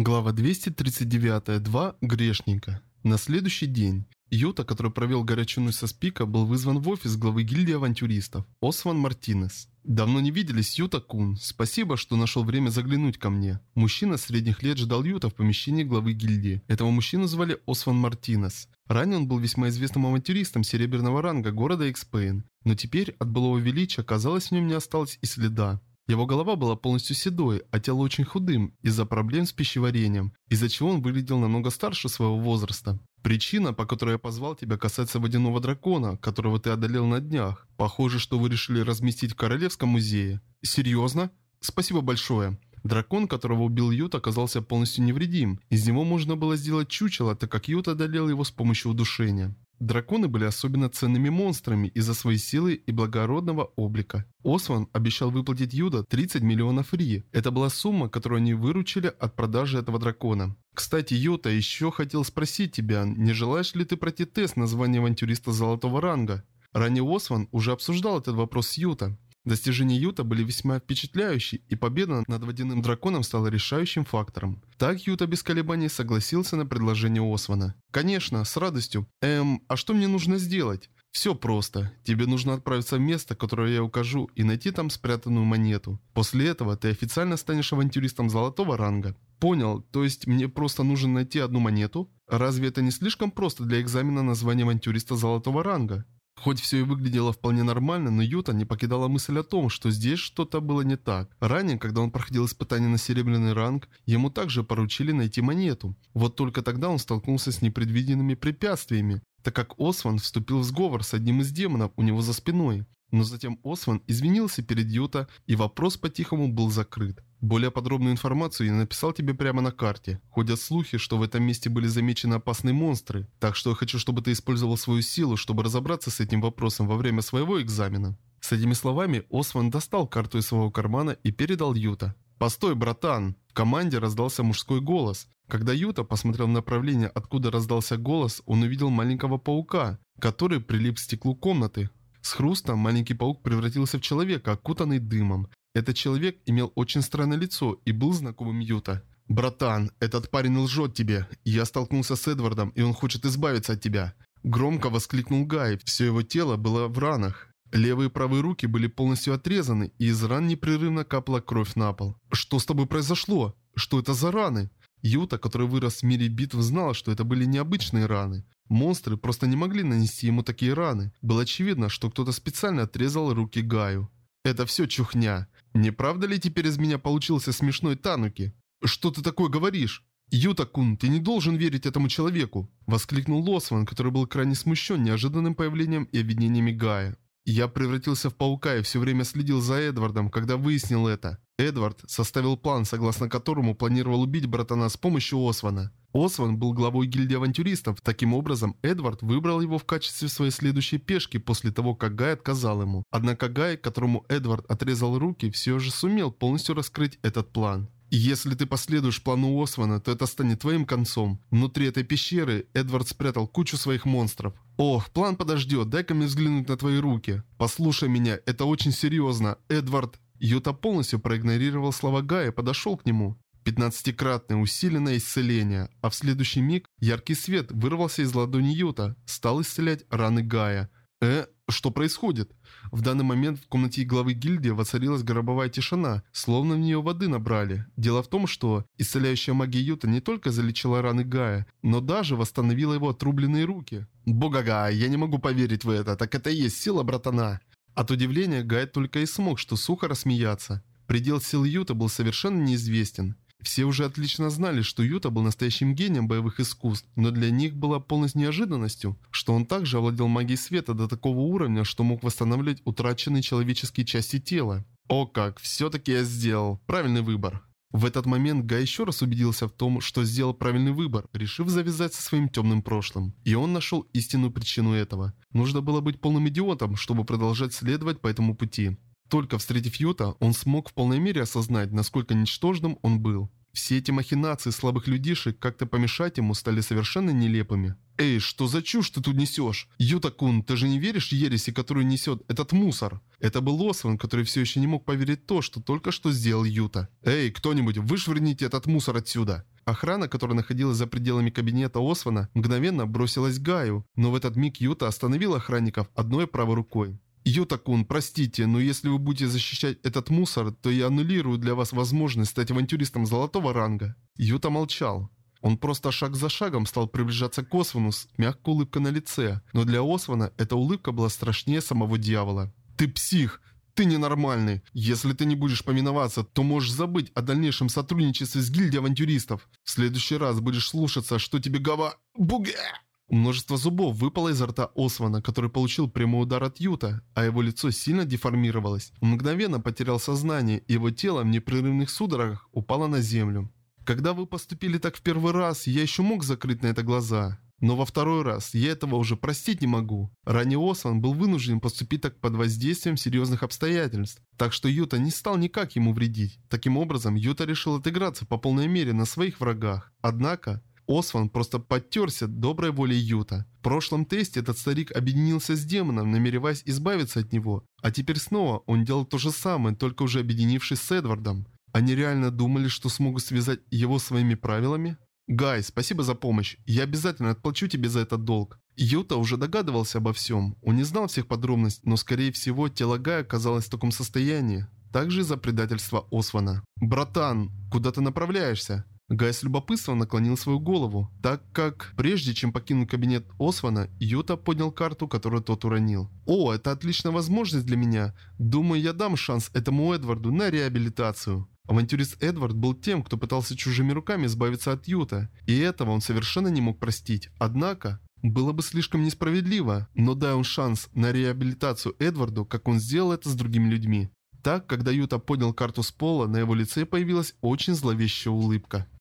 Глава 239. Два грешника. На следующий день. Юта, который провел горячую ночь со Спика, был вызван в офис главы гильдии авантюристов, Осван Мартинес. «Давно не виделись, Юта-кун. Спасибо, что нашел время заглянуть ко мне». Мужчина средних лет ждал Юта в помещении главы гильдии. Этого мужчину звали Осван Мартинес. Ранее он был весьма известным авантюристом серебряного ранга города Экспейн. Но теперь от былого величия, казалось, в нем не осталось и следа. Его голова была полностью седой, а тело очень худым из-за проблем с пищеварением, из-за чего он выглядел намного старше своего возраста. Причина, по которой я позвал тебя, касается водяного дракона, которого ты одолел на днях. Похоже, что вы решили разместить в Королевском музее. Серьезно? Спасибо большое. Дракон, которого убил Ют, оказался полностью невредим. Из него можно было сделать чучело, так как Ют одолел его с помощью удушения. Драконы были особенно ценными монстрами из-за своей силы и благородного облика. Осван обещал выплатить Юда 30 миллионов ри. Это была сумма, которую они выручили от продажи этого дракона. Кстати, Юта еще хотел спросить тебя, не желаешь ли ты пройти тест на звание авантюриста золотого ранга? Ранее Осван уже обсуждал этот вопрос с Юта. Достижения Юта были весьма впечатляющие, и победа над водяным драконом стала решающим фактором. Так Юта без колебаний согласился на предложение Освана. «Конечно, с радостью. Эм, а что мне нужно сделать?» «Все просто. Тебе нужно отправиться в место, которое я укажу, и найти там спрятанную монету. После этого ты официально станешь авантюристом золотого ранга». «Понял. То есть мне просто нужно найти одну монету? Разве это не слишком просто для экзамена на звание авантюриста золотого ранга?» Хоть все и выглядело вполне нормально, но Юта не покидала мысль о том, что здесь что-то было не так. Ранее, когда он проходил испытание на серебряный ранг, ему также поручили найти монету. Вот только тогда он столкнулся с непредвиденными препятствиями, так как Осван вступил в сговор с одним из демонов у него за спиной. Но затем Осван извинился перед Юта, и вопрос по-тихому был закрыт. Более подробную информацию я написал тебе прямо на карте. Ходят слухи, что в этом месте были замечены опасные монстры, так что я хочу, чтобы ты использовал свою силу, чтобы разобраться с этим вопросом во время своего экзамена». С этими словами Осван достал карту из своего кармана и передал Юта. «Постой, братан!» В команде раздался мужской голос. Когда Юта посмотрел в направление, откуда раздался голос, он увидел маленького паука, который прилип к стеклу комнаты. С хрустом маленький паук превратился в человека, окутанный дымом. Этот человек имел очень странное лицо и был знакомым Юта. «Братан, этот парень лжет тебе. Я столкнулся с Эдвардом, и он хочет избавиться от тебя». Громко воскликнул Гай. Все его тело было в ранах. Левые и правые руки были полностью отрезаны, и из ран непрерывно капала кровь на пол. «Что с тобой произошло? Что это за раны?» Юта, который вырос в мире битв, знал, что это были необычные раны. Монстры просто не могли нанести ему такие раны. Было очевидно, что кто-то специально отрезал руки Гаю. Это все чухня. Не правда ли теперь из меня получился смешной Тануки? Что ты такое говоришь? «Юта-кун, ты не должен верить этому человеку!» Воскликнул Лосван, который был крайне смущен неожиданным появлением и обвинениями Гая. Я превратился в паука и все время следил за Эдвардом, когда выяснил это. Эдвард составил план, согласно которому планировал убить братана с помощью Освана. Осван был главой гильдии авантюристов, таким образом Эдвард выбрал его в качестве своей следующей пешки после того, как Гай отказал ему. Однако Гай, которому Эдвард отрезал руки, все же сумел полностью раскрыть этот план. Если ты последуешь плану Освана, то это станет твоим концом. Внутри этой пещеры Эдвард спрятал кучу своих монстров. Ох, план подождет, дай-ка мне взглянуть на твои руки. Послушай меня, это очень серьезно. Эдвард... Юта полностью проигнорировал слова Гая и подошел к нему. Пятнадцатикратное усиленное исцеление, а в следующий миг яркий свет вырвался из ладони Юта, стал исцелять раны Гая. Э, что происходит? В данный момент в комнате главы гильдии воцарилась гробовая тишина, словно в нее воды набрали. Дело в том, что исцеляющая магия Юта не только залечила раны Гая, но даже восстановила его отрубленные руки. Бога Гая, я не могу поверить в это, так это и есть сила братана. От удивления Гай только и смог, что сухо рассмеяться. Предел сил Юта был совершенно неизвестен. Все уже отлично знали, что Юта был настоящим гением боевых искусств, но для них было полностью неожиданностью, что он также овладел магией света до такого уровня, что мог восстанавливать утраченные человеческие части тела. О как, все-таки я сделал правильный выбор. В этот момент Гай еще раз убедился в том, что сделал правильный выбор, решив завязать со своим темным прошлым. И он нашел истинную причину этого. Нужно было быть полным идиотом, чтобы продолжать следовать по этому пути. Только встретив Юта, он смог в полной мере осознать, насколько ничтожным он был. Все эти махинации слабых людишек как-то помешать ему стали совершенно нелепыми. Эй, что за чушь ты тут несешь? Юта-кун, ты же не веришь ереси, которую несет этот мусор? Это был Осван, который все еще не мог поверить то, что только что сделал Юта. Эй, кто-нибудь, вышвырните этот мусор отсюда. Охрана, которая находилась за пределами кабинета Освана, мгновенно бросилась к Гаю, но в этот миг Юта остановил охранников одной правой рукой. Юта-кун, простите, но если вы будете защищать этот мусор, то я аннулирую для вас возможность стать авантюристом золотого ранга. Юта молчал. Он просто шаг за шагом стал приближаться к Освану с мягкой улыбкой на лице, но для Освана эта улыбка была страшнее самого дьявола. «Ты псих! Ты ненормальный! Если ты не будешь поминоваться, то можешь забыть о дальнейшем сотрудничестве с гильдией авантюристов. В следующий раз будешь слушаться, что тебе гава... Буге!» Множество зубов выпало изо рта Освана, который получил прямой удар от Юта, а его лицо сильно деформировалось. Он мгновенно потерял сознание, и его тело в непрерывных судорогах упало на землю. Когда вы поступили так в первый раз, я еще мог закрыть на это глаза. Но во второй раз я этого уже простить не могу. Ранее Осван был вынужден поступить так под воздействием серьезных обстоятельств. Так что Юта не стал никак ему вредить. Таким образом, Юта решил отыграться по полной мере на своих врагах. Однако, Осван просто подтерся доброй волей Юта. В прошлом тесте этот старик объединился с демоном, намереваясь избавиться от него. А теперь снова он делал то же самое, только уже объединившись с Эдвардом. Они реально думали, что смогут связать его своими правилами? Гай, спасибо за помощь. Я обязательно отплачу тебе за этот долг. Юта уже догадывался обо всем. Он не знал всех подробностей, но скорее всего тело Гая оказалось в таком состоянии. Также из-за предательства Освана. «Братан, куда ты направляешься?» Гай с любопытством наклонил свою голову, так как, прежде чем покинуть кабинет Освана, Юта поднял карту, которую тот уронил. «О, это отличная возможность для меня. Думаю, я дам шанс этому Эдварду на реабилитацию». Авантюрист Эдвард был тем, кто пытался чужими руками избавиться от Юта, и этого он совершенно не мог простить. Однако, было бы слишком несправедливо, но дай он шанс на реабилитацию Эдварду, как он сделал это с другими людьми. Так, когда Юта поднял карту с пола, на его лице появилась очень зловещая улыбка.